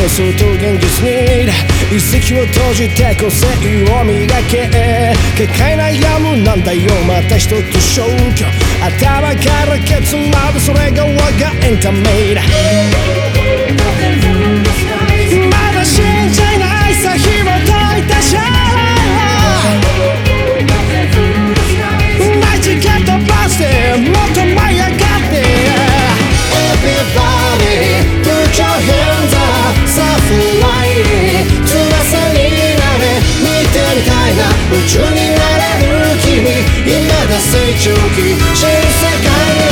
きなの妄想と現実に遺跡を閉じて個性を磨け。結界悩むなんだよ。また一つ消去。頭からケツまでそれが我がエンタメだ。宙になれる君今だ成長期新世界へ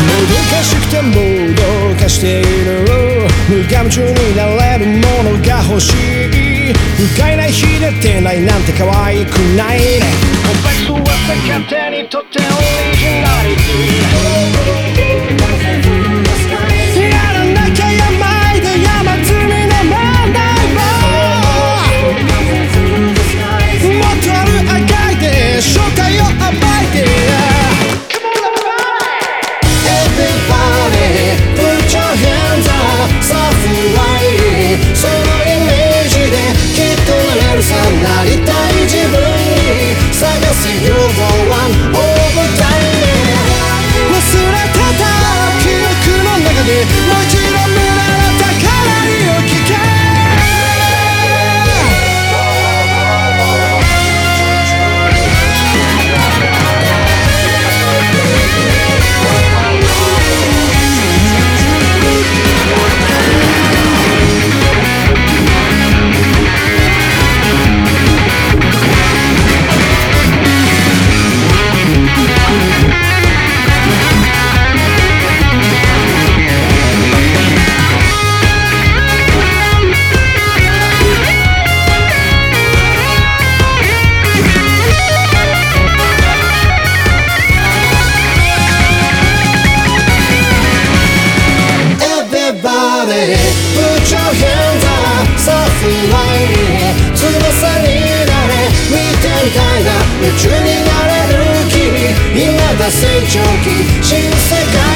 もどかしくてもどかしている無我夢中になれるものが欲しい。不快ない日でてないなんて可愛くないね。コンプレックスは勝手にとってオリジナリティ。みたいな夢中になれる君今だ成長期新世界